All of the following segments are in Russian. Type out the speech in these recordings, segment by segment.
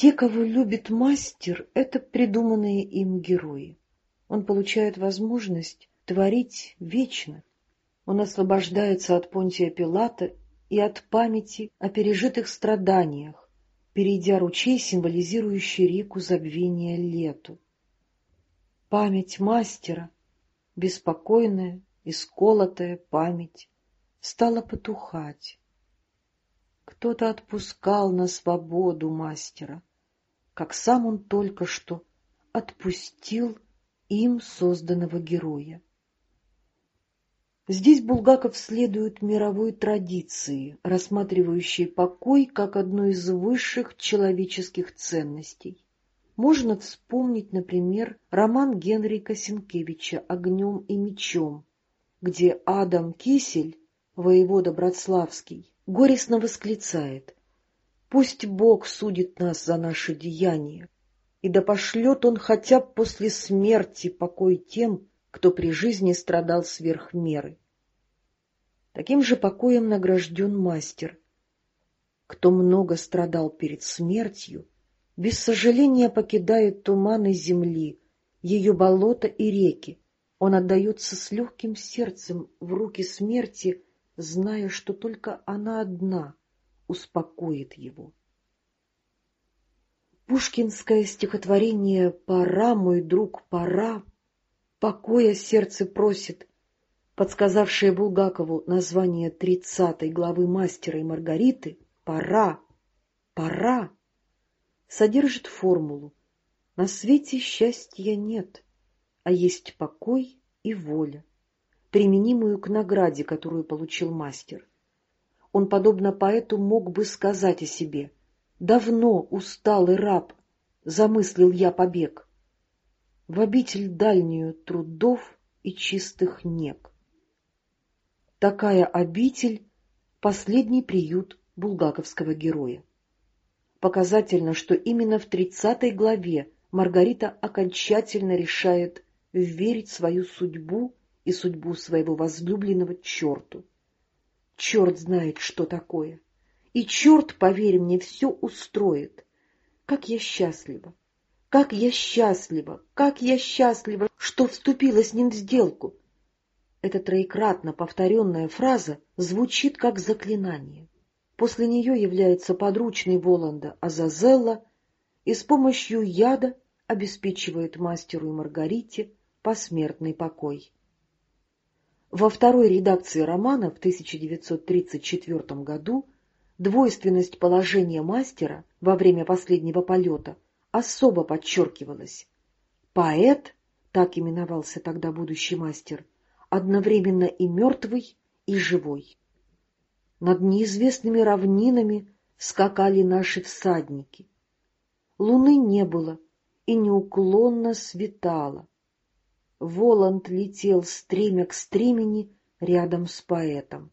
Те, кого любит мастер, это придуманные им герои. Он получает возможность творить вечно. Он освобождается от Понтия Пилата и от памяти о пережитых страданиях, перейдя ручей, символизирующий реку забвения лету. Память мастера, беспокойная, исколотая память, стала потухать. Кто-то отпускал на свободу мастера, как сам он только что отпустил им созданного героя. Здесь Булгаков следует мировой традиции, рассматривающей покой как одну из высших человеческих ценностей. Можно вспомнить, например, роман Генрика Сенкевича «Огнем и мечом», где Адам Кисель, воевода Братславский, горестно восклицает Пусть Бог судит нас за наши деяния, и да пошлет Он хотя бы после смерти покой тем, кто при жизни страдал сверх меры. Таким же покоем награжден мастер. Кто много страдал перед смертью, без сожаления покидает туманы земли, ее болота и реки. Он отдается с легким сердцем в руки смерти, зная, что только она одна успокоит его. Пушкинское стихотворение «Пора, мой друг, пора», покоя сердце просит, подсказавшее Булгакову название тридцатой главы «Мастера и Маргариты» «Пора, пора», содержит формулу «На свете счастья нет, а есть покой и воля», применимую к награде, которую получил мастер он, подобно поэту, мог бы сказать о себе «Давно усталый раб, замыслил я побег в обитель дальнюю трудов и чистых нег». Такая обитель — последний приют булгаковского героя. Показательно, что именно в тридцатой главе Маргарита окончательно решает верить свою судьбу и судьбу своего возлюбленного черту. Черт знает, что такое. И черт, поверь мне, все устроит. Как я счастлива! Как я счастлива! Как я счастлива, что вступила с ним в сделку! Эта троекратно повторенная фраза звучит как заклинание. После нее является подручный Воланда Азазелла и с помощью яда обеспечивает мастеру и Маргарите посмертный покой. Во второй редакции романа в 1934 году двойственность положения мастера во время последнего полета особо подчеркивалась. Поэт, так именовался тогда будущий мастер, одновременно и мертвый, и живой. Над неизвестными равнинами скакали наши всадники. Луны не было и неуклонно светало. Воланд летел стремя к стремени рядом с поэтом.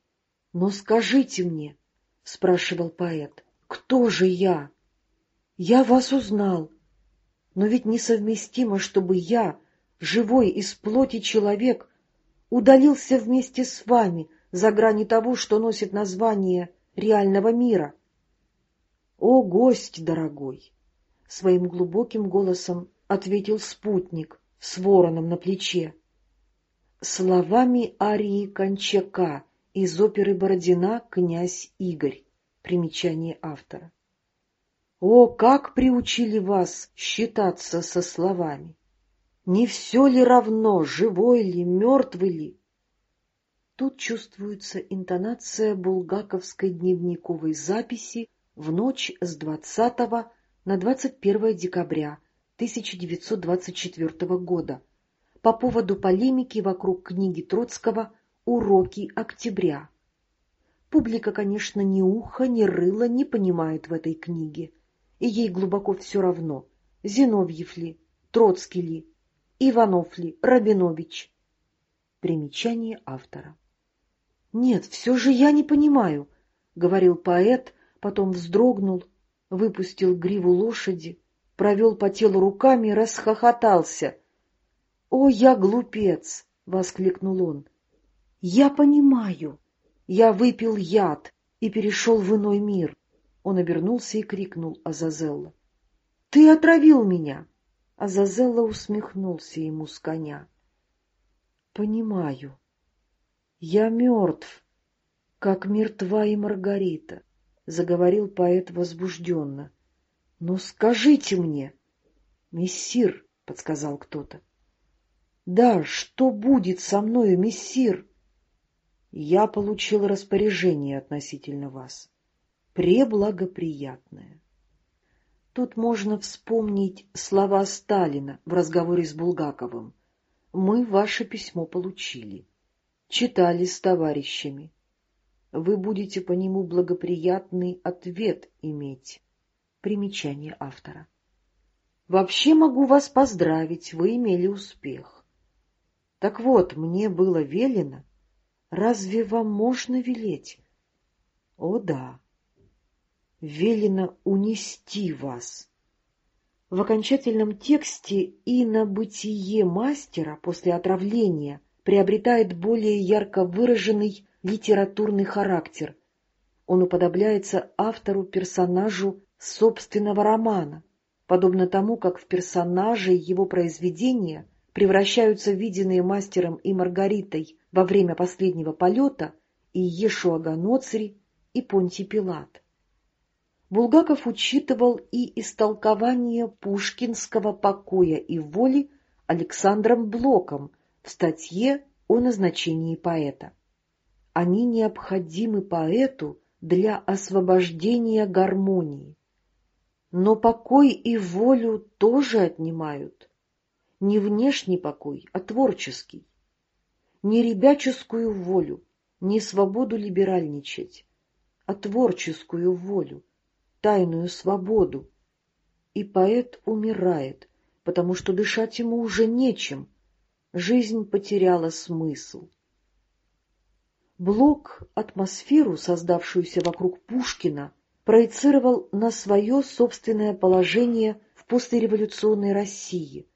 — Но скажите мне, — спрашивал поэт, — кто же я? Я вас узнал, но ведь несовместимо, чтобы я, живой из плоти человек, удалился вместе с вами за грани того, что носит название реального мира. — О, гость дорогой! — своим глубоким голосом ответил спутник — с вороном на плече. Словами арии Кончака из оперы Бородина «Князь Игорь». Примечание автора. О, как приучили вас считаться со словами! Не все ли равно, живой ли, мертвый ли? Тут чувствуется интонация булгаковской дневниковой записи в ночь с 20 на 21 декабря 1924 года по поводу полемики вокруг книги Троцкого «Уроки октября». Публика, конечно, ни уха, ни рыла не понимает в этой книге, и ей глубоко все равно, Зиновьев ли, Троцкий ли, Иванов ли, Рабинович. Примечание автора. «Нет, все же я не понимаю», — говорил поэт, потом вздрогнул, выпустил гриву лошади, провел по телу руками и расхохотался. — О, я глупец! — воскликнул он. — Я понимаю. Я выпил яд и перешел в иной мир. Он обернулся и крикнул Азазелла. — Ты отравил меня! Азазелла усмехнулся ему с коня. — Понимаю. Я мертв, как мертва и Маргарита, — заговорил поэт возбужденно. — Но скажите мне... — Мессир, — подсказал кто-то. — Да, что будет со мною, мессир? — Я получил распоряжение относительно вас. Преблагоприятное. Тут можно вспомнить слова Сталина в разговоре с Булгаковым. «Мы ваше письмо получили. Читали с товарищами. Вы будете по нему благоприятный ответ иметь». Примечание автора. «Вообще могу вас поздравить, вы имели успех. Так вот, мне было велено. Разве вам можно велеть?» «О да, велено унести вас. В окончательном тексте и на бытие мастера после отравления приобретает более ярко выраженный литературный характер. Он уподобляется автору-персонажу собственного романа, подобно тому, как в персонажи его произведения превращаются виденные мастером и Маргаритой во время последнего полета и Ешуа Ганоцри, и Понтий Пилат. Булгаков учитывал и истолкование пушкинского покоя и воли Александром Блоком в статье о назначении поэта. Они необходимы поэту для освобождения гармонии. Но покой и волю тоже отнимают. Не внешний покой, а творческий. Не ребяческую волю, не свободу либеральничать, а творческую волю тайную свободу. И поэт умирает, потому что дышать ему уже нечем. Жизнь потеряла смысл. Блок атмосферу, создавшуюся вокруг Пушкина, проецировал на свое собственное положение в послереволюционной России,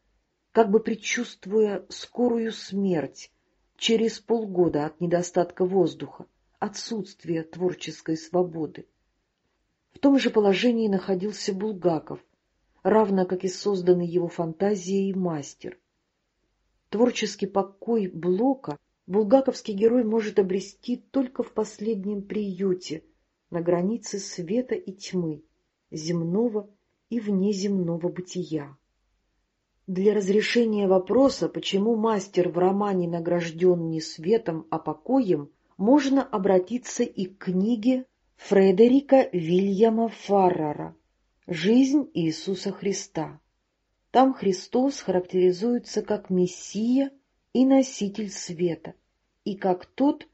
как бы предчувствуя скорую смерть через полгода от недостатка воздуха, отсутствия творческой свободы. В том же положении находился Булгаков, равно как и созданный его фантазией мастер. Творческий покой Блока булгаковский герой может обрести только в последнем приюте, на границе света и тьмы, земного и внеземного бытия. Для разрешения вопроса, почему мастер в романе награжден не светом, а покоем, можно обратиться и к книге Фредерика Вильяма Фаррара «Жизнь Иисуса Христа». Там Христос характеризуется как Мессия и носитель света, и как тот,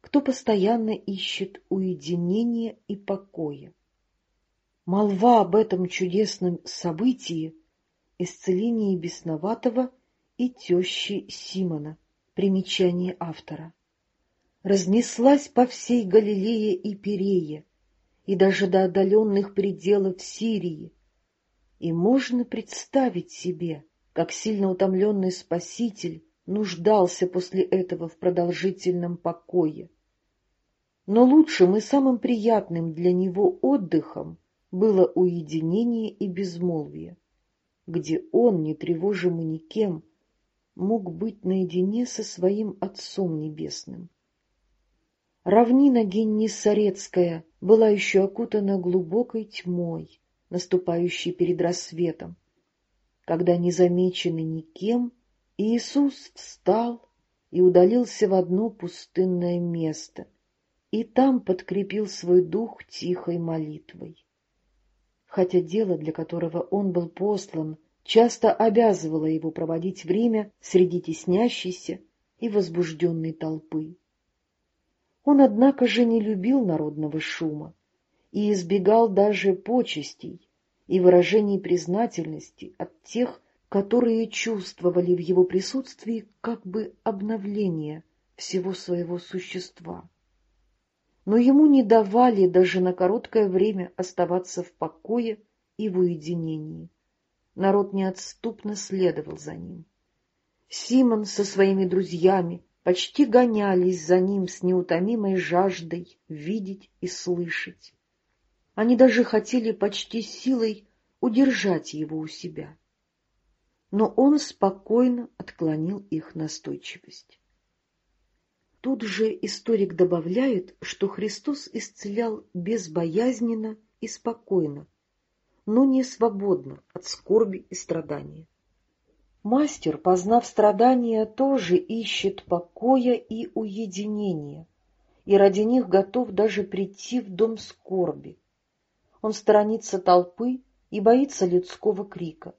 кто постоянно ищет уединения и покоя. Молва об этом чудесном событии — исцелении бесноватого и тещи Симона. Примечание автора разнеслась по всей Галилее и Перее, и даже до отдаленных пределов Сирии. И можно представить себе, как сильно утомленный Спаситель нуждался после этого в продолжительном покое. Но лучшим и самым приятным для него отдыхом было уединение и безмолвие, где он, не тревожимый никем, мог быть наедине со своим Отцом Небесным. Равнина Геннисарецкая была еще окутана глубокой тьмой, наступающей перед рассветом, когда, незамеченный никем, Иисус встал и удалился в одно пустынное место, и там подкрепил свой дух тихой молитвой. Хотя дело, для которого он был послан, часто обязывало его проводить время среди теснящейся и возбужденной толпы. Он, однако же, не любил народного шума и избегал даже почестей и выражений признательности от тех, которые чувствовали в его присутствии как бы обновление всего своего существа. Но ему не давали даже на короткое время оставаться в покое и в уединении. Народ неотступно следовал за ним. Симон со своими друзьями почти гонялись за ним с неутомимой жаждой видеть и слышать. Они даже хотели почти силой удержать его у себя. Но он спокойно отклонил их настойчивость. Тут же историк добавляет, что Христос исцелял безбоязненно и спокойно, но не свободно от скорби и страдания. Мастер, познав страдания, тоже ищет покоя и уединения, и ради них готов даже прийти в дом скорби. Он сторонится толпы и боится людского крика.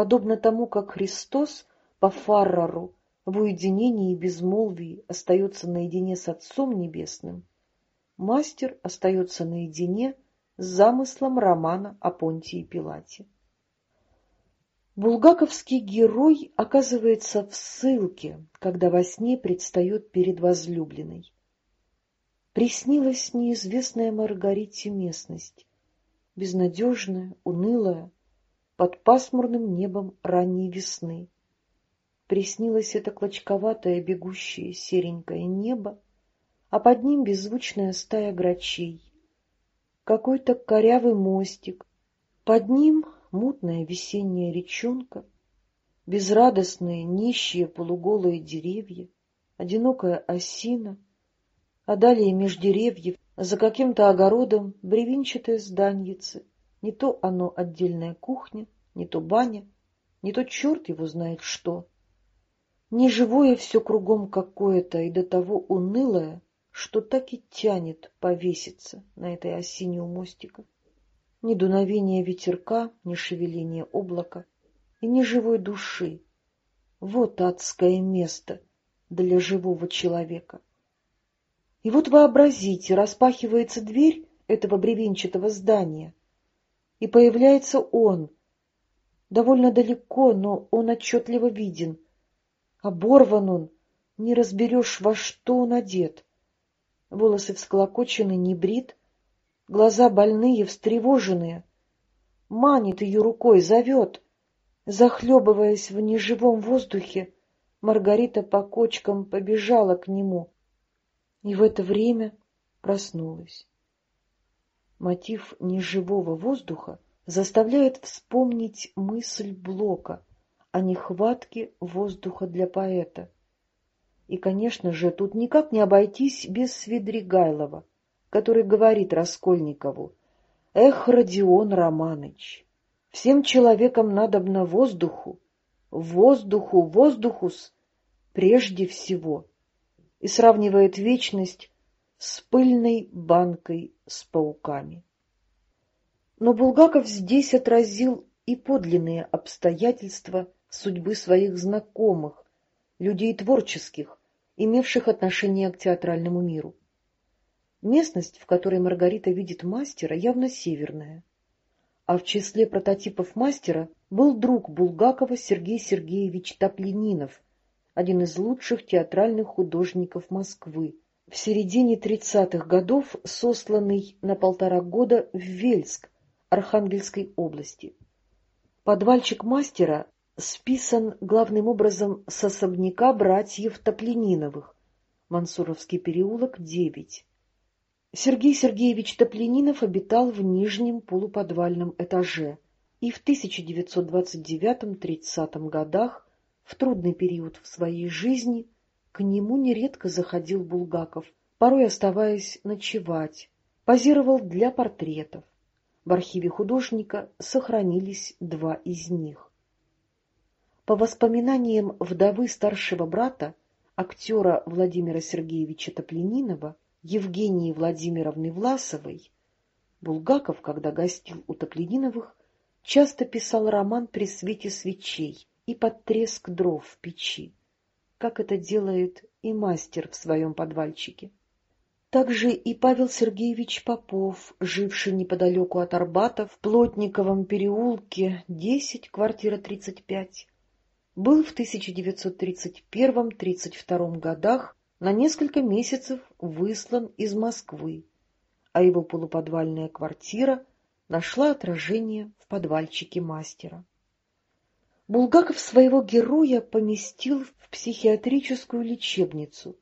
Подобно тому, как Христос по Фаррару в уединении и безмолвии остается наедине с Отцом Небесным, мастер остается наедине с замыслом романа о Понтии Пилате. Булгаковский герой оказывается в ссылке, когда во сне предстает перед возлюбленной. Приснилась неизвестная Маргарите местность, безнадежная, унылая, под пасмурным небом ранней весны. Приснилось это клочковатое бегущее серенькое небо, а под ним беззвучная стая грачей. Какой-то корявый мостик, под ним мутная весенняя речонка, безрадостные, нищие полуголые деревья, одинокая осина, а далее меж деревьев за каким-то огородом бревенчатое зданьице, не то оно отдельная кухня, не то баня, не то черт его знает что — Неживое все кругом какое-то и до того унылое, что так и тянет повеситься на этой осине у мостика. Ни дуновения ветерка, ни шевеления облака и ни живой души. Вот адское место для живого человека. И вот вообразите, распахивается дверь этого бревенчатого здания, и появляется он, довольно далеко, но он отчетливо виден — Оборван он, не разберешь, во что он одет. Волосы всколокочены, не брит, глаза больные, встревоженные. Манит ее рукой, зовет. Захлебываясь в неживом воздухе, Маргарита по кочкам побежала к нему и в это время проснулась. Мотив неживого воздуха заставляет вспомнить мысль Блока — о нехватке воздуха для поэта. И, конечно же, тут никак не обойтись без Свидригайлова, который говорит Раскольникову, «Эх, Родион Романыч, всем человекам надобно воздуху, воздуху, воздухус прежде всего» и сравнивает вечность с пыльной банкой с пауками. Но Булгаков здесь отразил и подлинные обстоятельства судьбы своих знакомых, людей творческих, имевших отношение к театральному миру. Местность, в которой Маргарита видит мастера, явно северная. А в числе прототипов мастера был друг Булгакова Сергей Сергеевич Топленинов, один из лучших театральных художников Москвы, в середине 30-х годов сосланный на полтора года в Вельск Архангельской области. Подвальчик мастера списан главным образом с особняка братьев Топлениновых, Мансуровский переулок, 9. Сергей Сергеевич Топленинов обитал в нижнем полуподвальном этаже и в 1929-30 годах, в трудный период в своей жизни, к нему нередко заходил Булгаков, порой оставаясь ночевать, позировал для портретов. В архиве художника сохранились два из них. По воспоминаниям вдовы старшего брата, актера Владимира Сергеевича Топленинова, Евгении Владимировны Власовой, Булгаков, когда гостил у Топлениновых, часто писал роман при свете свечей и под треск дров в печи, как это делает и мастер в своем подвальчике. Также и Павел Сергеевич Попов, живший неподалеку от Арбата в Плотниковом переулке, 10, квартира 35, был в 1931-32 годах на несколько месяцев выслан из Москвы, а его полуподвальная квартира нашла отражение в подвальчике мастера. Булгаков своего героя поместил в психиатрическую лечебницу,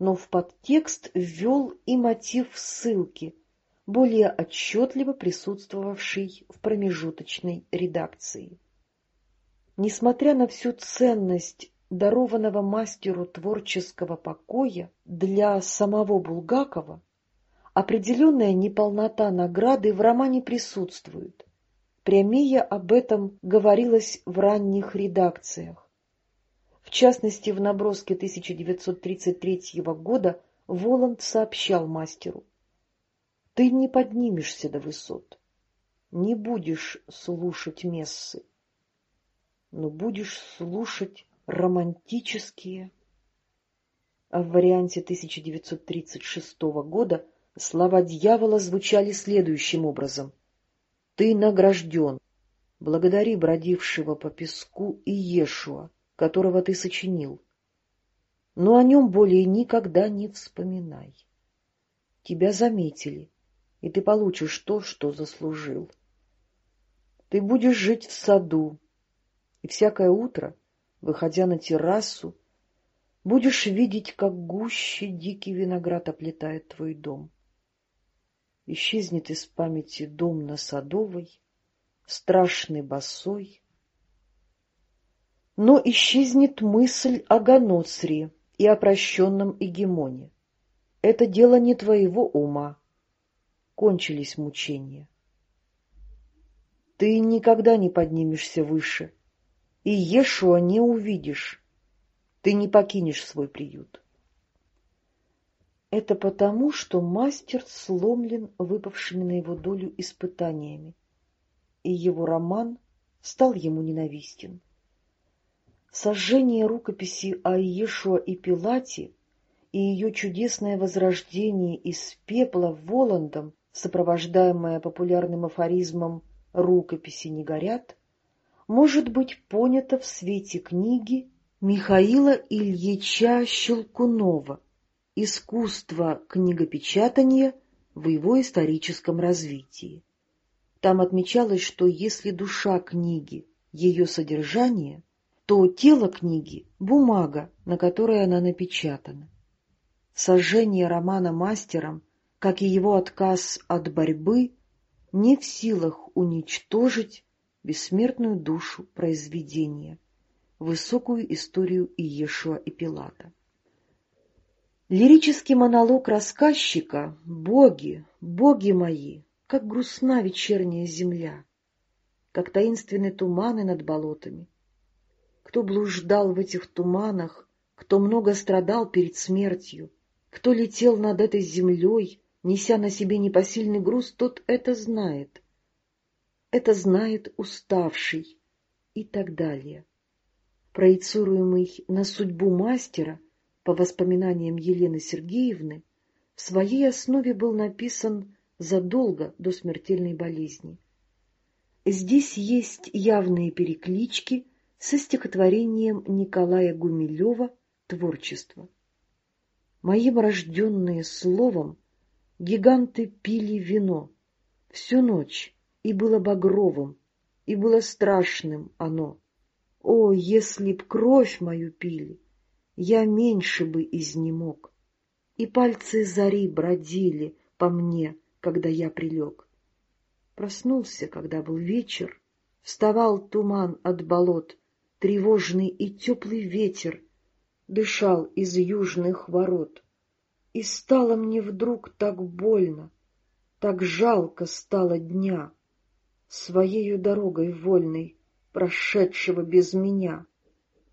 но в подтекст ввел и мотив ссылки, более отчетливо присутствовавший в промежуточной редакции. Несмотря на всю ценность дарованного мастеру творческого покоя для самого Булгакова, определенная неполнота награды в романе присутствует. Прямее об этом говорилось в ранних редакциях. В частности, в наброске 1933 года Воланд сообщал мастеру, «Ты не поднимешься до высот, не будешь слушать мессы, но будешь слушать романтические». А в варианте 1936 года слова дьявола звучали следующим образом. «Ты награжден, благодари бродившего по песку Иешуа, которого ты сочинил, но о нем более никогда не вспоминай. Тебя заметили, и ты получишь то, что заслужил. Ты будешь жить в саду, и всякое утро, выходя на террасу, будешь видеть, как гуще дикий виноград оплетает твой дом. Исчезнет из памяти дом на Садовой, страшный босой, но исчезнет мысль о Ганоцре и о прощенном Эгемоне. Это дело не твоего ума. Кончились мучения. Ты никогда не поднимешься выше, и Ешуа не увидишь. Ты не покинешь свой приют. Это потому, что мастер сломлен выпавшими на его долю испытаниями, и его роман стал ему ненавистен. Сожжение рукописи о Иешуа и Пилате и ее чудесное возрождение из пепла Воландом, сопровождаемое популярным афоризмом «рукописи не горят», может быть понято в свете книги Михаила Ильича Щелкунова «Искусство книгопечатания в его историческом развитии». Там отмечалось, что если душа книги — ее содержание — то тело книги — бумага, на которой она напечатана. Сожжение романа мастером, как и его отказ от борьбы, не в силах уничтожить бессмертную душу произведения, высокую историю Иешуа и Пилата. Лирический монолог рассказчика «Боги, боги мои, как грустна вечерняя земля, как таинственные туманы над болотами, кто блуждал в этих туманах, кто много страдал перед смертью, кто летел над этой землей, неся на себе непосильный груз, тот это знает. Это знает уставший и так далее. Проецируемый на судьбу мастера, по воспоминаниям Елены Сергеевны, в своей основе был написан задолго до смертельной болезни. Здесь есть явные переклички со стихотворением Николая Гумилева «Творчество». Моим рожденные словом гиганты пили вино всю ночь, и было багровым, и было страшным оно. О, если б кровь мою пили, я меньше бы изнемог, и пальцы зари бродили по мне, когда я прилег. Проснулся, когда был вечер, вставал туман от болот, Тревожный и теплый ветер дышал из южных ворот. И стало мне вдруг так больно, так жалко стало дня, Своею дорогой вольной, прошедшего без меня,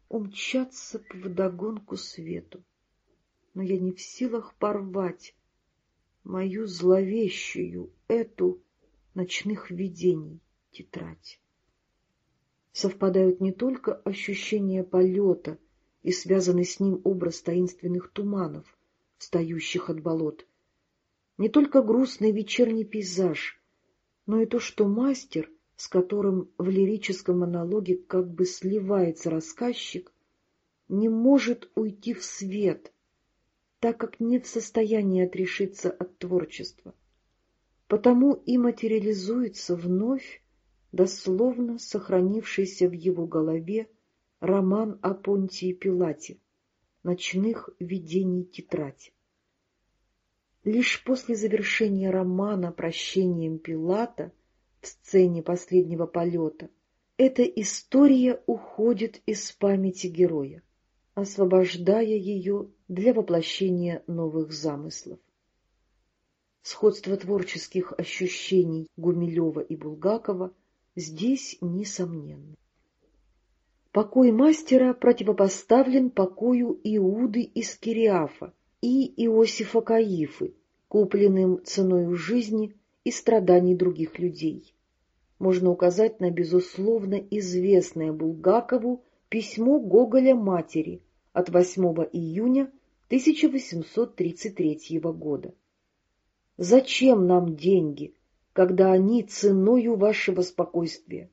Умчаться вдогонку свету, но я не в силах порвать Мою зловещую эту ночных видений тетрадь. Совпадают не только ощущение полета и связанный с ним образ таинственных туманов, встающих от болот, не только грустный вечерний пейзаж, но и то, что мастер, с которым в лирическом монологе как бы сливается рассказчик, не может уйти в свет, так как нет в состоянии отрешиться от творчества. Потому и материализуется вновь дословно сохранившийся в его голове роман о Понтии Пилате, ночных видений тетрадь. Лишь после завершения романа «Прощением Пилата» в сцене последнего полета эта история уходит из памяти героя, освобождая ее для воплощения новых замыслов. Сходство творческих ощущений Гумилева и Булгакова здесь несомненно. Покой мастера противопоставлен покою Иуды из Кириафа и Иосифа Каифы, купленным ценой жизни и страданий других людей. Можно указать на безусловно известное Булгакову письмо Гоголя матери от 8 июня 1833 года. «Зачем нам деньги, когда они ценою вашего спокойствия?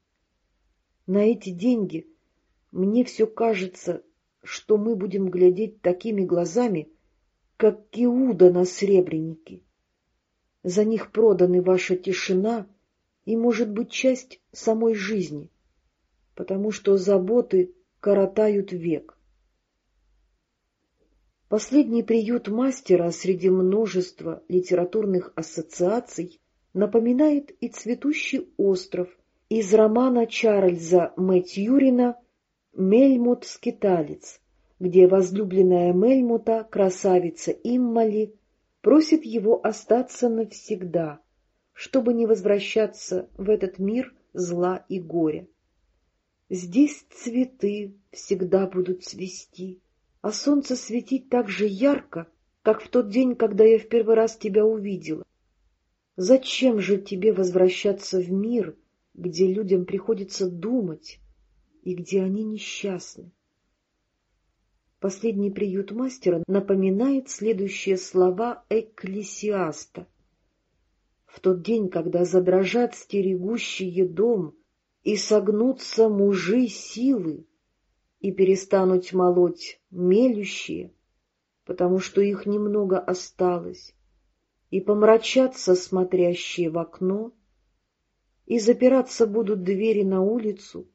На эти деньги мне все кажется, что мы будем глядеть такими глазами, как Иуда на сребреники. За них проданы ваша тишина и, может быть, часть самой жизни, потому что заботы коротают век. Последний приют мастера среди множества литературных ассоциаций напоминает и цветущий остров из романа Чарльза Мэтьюрина «Мельмут-скиталец», где возлюбленная Мельмута, красавица Иммали, просит его остаться навсегда, чтобы не возвращаться в этот мир зла и горя. Здесь цветы всегда будут цвести, а солнце светить так же ярко, как в тот день, когда я в первый раз тебя увидела. Зачем же тебе возвращаться в мир, где людям приходится думать и где они несчастны? Последний приют мастера напоминает следующие слова Экклесиаста. В тот день, когда задрожат стерегущие дом и согнутся мужи силы, и перестанут молоть мелющие, потому что их немного осталось, и помрачатся смотрящие в окно, и запираться будут двери на улицу,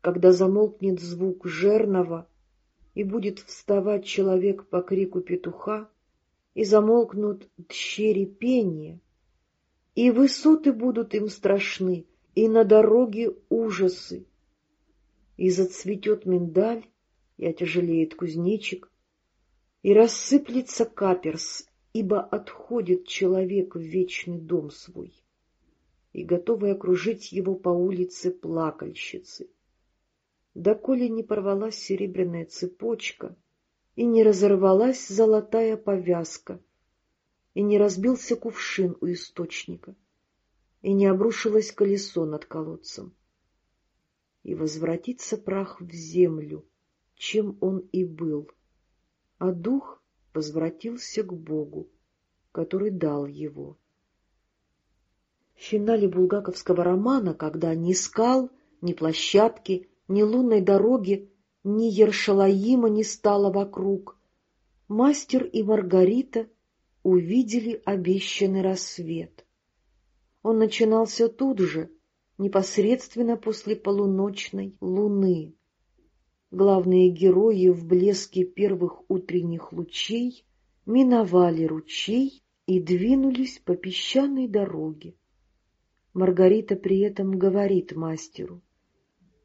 когда замолкнет звук жернова, и будет вставать человек по крику петуха, и замолкнут дщери пения, и высоты будут им страшны, и на дороге ужасы, и зацветет миндаль, и отяжелеет кузнечик, и рассыплется каперс, ибо отходит человек в вечный дом свой, и готовы окружить его по улице плакальщицы. Доколе не порвалась серебряная цепочка, и не разорвалась золотая повязка, и не разбился кувшин у источника, и не обрушилось колесо над колодцем. И возвратится прах в землю, чем он и был, а дух возвратился к Богу, который дал его. В финале булгаковского романа, когда ни скал, ни площадки, ни лунной дороги, ни Ершалаима не стало вокруг, мастер и Маргарита увидели обещанный рассвет. Он начинался тут же, непосредственно после полуночной луны главные герои в блеске первых утренних лучей миновали ручей и двинулись по песчаной дороге. Маргарита при этом говорит мастеру,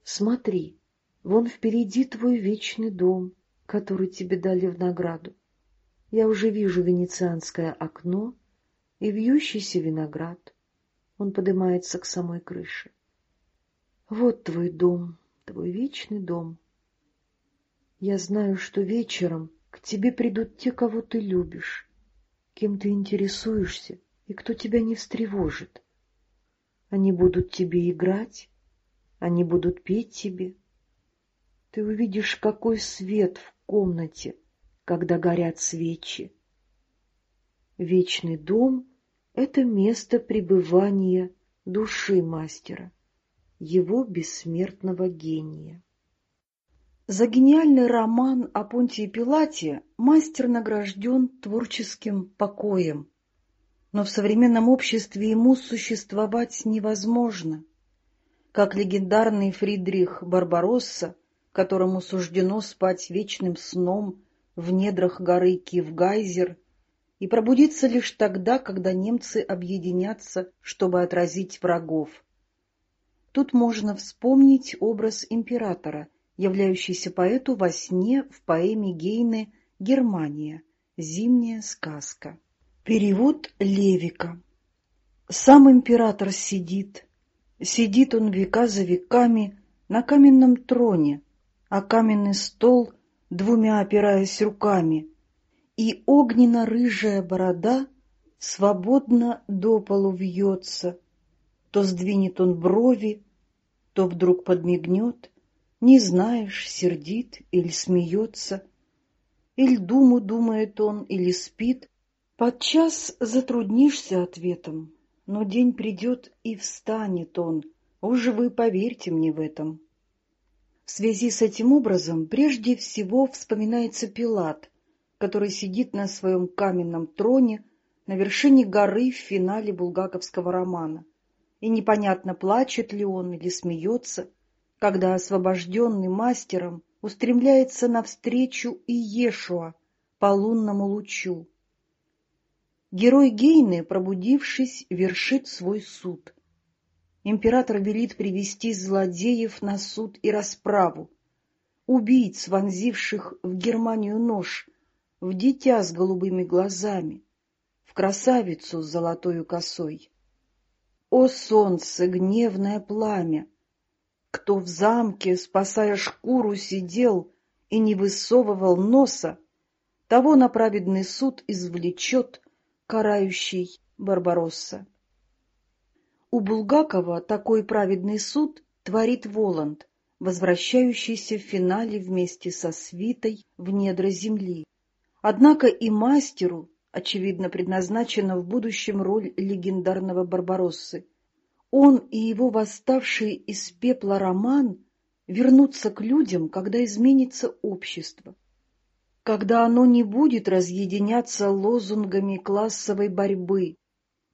«Смотри, вон впереди твой вечный дом, который тебе дали в награду. Я уже вижу венецианское окно и вьющийся виноград. Он поднимается к самой крыше. Вот твой дом, твой вечный дом. Я знаю, что вечером к тебе придут те, кого ты любишь, кем ты интересуешься и кто тебя не встревожит. Они будут тебе играть, они будут петь тебе. Ты увидишь, какой свет в комнате, когда горят свечи. Вечный дом — это место пребывания души мастера, его бессмертного гения. За гениальный роман о Понтии Пилате мастер награжден творческим покоем, но в современном обществе ему существовать невозможно. Как легендарный Фридрих Барбаросса, которому суждено спать вечным сном в недрах горы Кивгайзер, и пробудится лишь тогда, когда немцы объединятся, чтобы отразить врагов. Тут можно вспомнить образ императора, являющийся поэту во сне в поэме Гейне «Германия. Зимняя сказка». Перевод Левика. Сам император сидит, сидит он века за веками на каменном троне, а каменный стол двумя опираясь руками, и огненно-рыжая борода свободно до полу вьется, то сдвинет он брови, то вдруг подмигнет, не знаешь, сердит или смеется, или думу думает он, или спит. Подчас затруднишься ответом, но день придет и встанет он, уж вы поверьте мне в этом. В связи с этим образом прежде всего вспоминается Пилат, который сидит на своем каменном троне на вершине горы в финале булгаковского романа. И непонятно, плачет ли он или смеется, когда освобожденный мастером устремляется навстречу Иешуа по лунному лучу. Герой Гейны, пробудившись, вершит свой суд — Император велит привести злодеев на суд и расправу, убийц, вонзивших в Германию нож, в дитя с голубыми глазами, в красавицу с золотою косой. О солнце, гневное пламя! Кто в замке, спасая шкуру, сидел и не высовывал носа, того на праведный суд извлечет карающий Барбаросса. У Булгакова такой праведный суд творит Воланд, возвращающийся в финале вместе со свитой в недра земли. Однако и мастеру, очевидно, предназначена в будущем роль легендарного Барбароссы. Он и его восставший из пепла роман вернутся к людям, когда изменится общество, когда оно не будет разъединяться лозунгами классовой борьбы,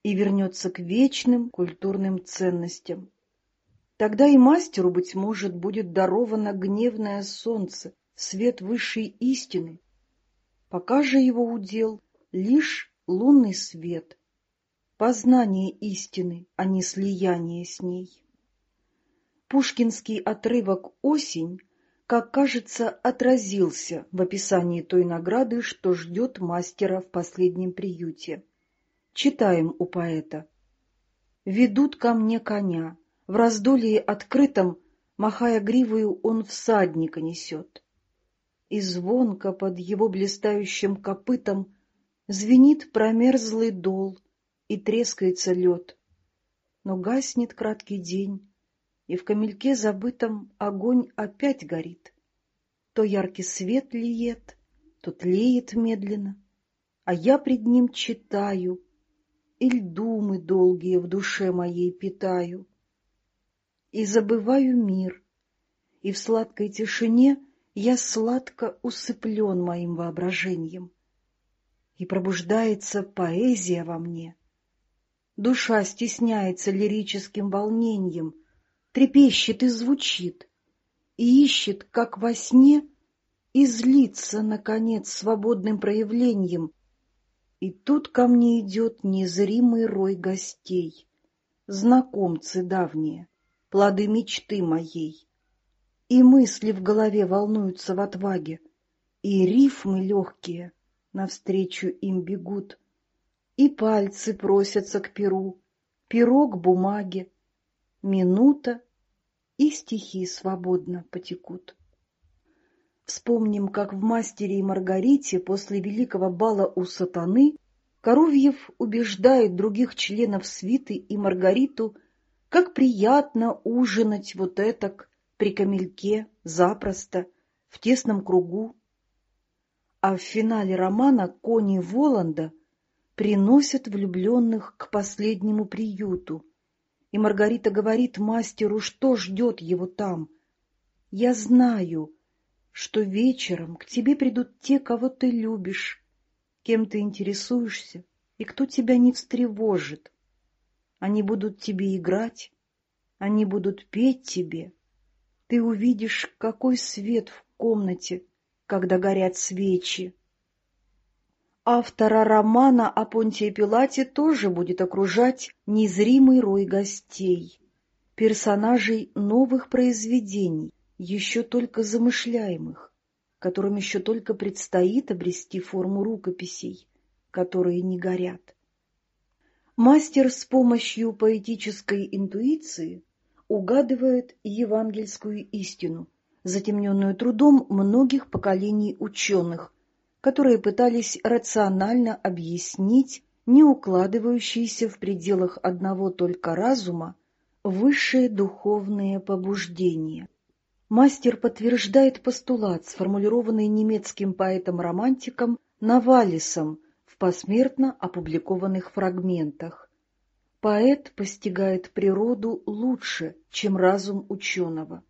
и вернется к вечным культурным ценностям. Тогда и мастеру, быть может, будет даровано гневное солнце, свет высшей истины. Пока же его удел лишь лунный свет, познание истины, а не слияние с ней. Пушкинский отрывок «Осень», как кажется, отразился в описании той награды, что ждет мастера в последнем приюте. Читаем у поэта. «Ведут ко мне коня, в раздолье открытом, махая гривою, он всадника несет. И звонко под его блистающим копытом звенит промерзлый дол и трескается лед. Но гаснет краткий день, и в камельке забытом огонь опять горит. То яркий свет лиет, то тлеет медленно, а я пред ним читаю — Иль думы долгие в душе моей питаю. И забываю мир, и в сладкой тишине я сладко усыплен моим воображением. И пробуждается поэзия во мне. Душа стесняется лирическим волнением, трепещет и звучит, и ищет, как во сне, и злится, наконец, свободным проявлением, и тут ко мне идет незримый рой гостей, знакомцы давние, плоды мечты моей. И мысли в голове волнуются в отваге, и рифмы легкие навстречу им бегут, и пальцы просятся к перу, перо к бумаге, минута, и стихи свободно потекут. Вспомним, как в «Мастере и Маргарите» после великого бала у сатаны Коровьев убеждает других членов свиты и Маргариту, как приятно ужинать вот этак при камельке, запросто, в тесном кругу. А в финале романа кони Воланда приносят влюбленных к последнему приюту, и Маргарита говорит мастеру, что ждет его там. «Я знаю», что вечером к тебе придут те, кого ты любишь, кем ты интересуешься и кто тебя не встревожит. Они будут тебе играть, они будут петь тебе. Ты увидишь, какой свет в комнате, когда горят свечи. Автора романа о Понтии Пилате тоже будет окружать незримый рой гостей, персонажей новых произведений, еще только замышляемых, которым еще только предстоит обрести форму рукописей, которые не горят. Мастер с помощью поэтической интуиции угадывает евангельскую истину, затемненную трудом многих поколений ученых, которые пытались рационально объяснить не укладывающиеся в пределах одного только разума высшие духовные побуждения. Мастер подтверждает постулат, сформулированный немецким поэтом-романтиком Навалисом в посмертно опубликованных фрагментах. Поэт постигает природу лучше, чем разум ученого.